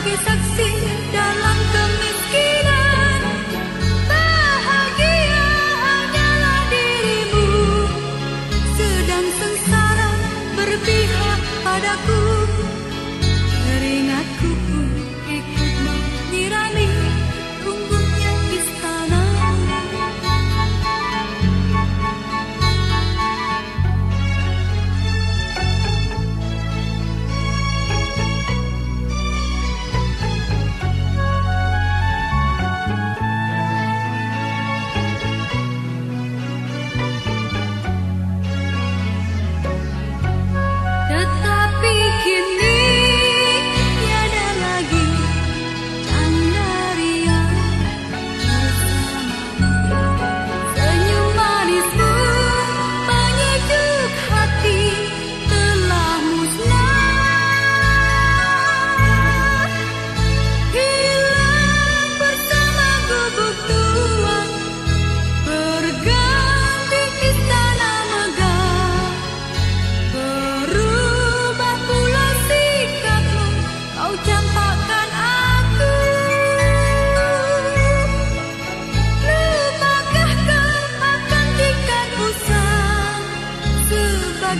के सबसे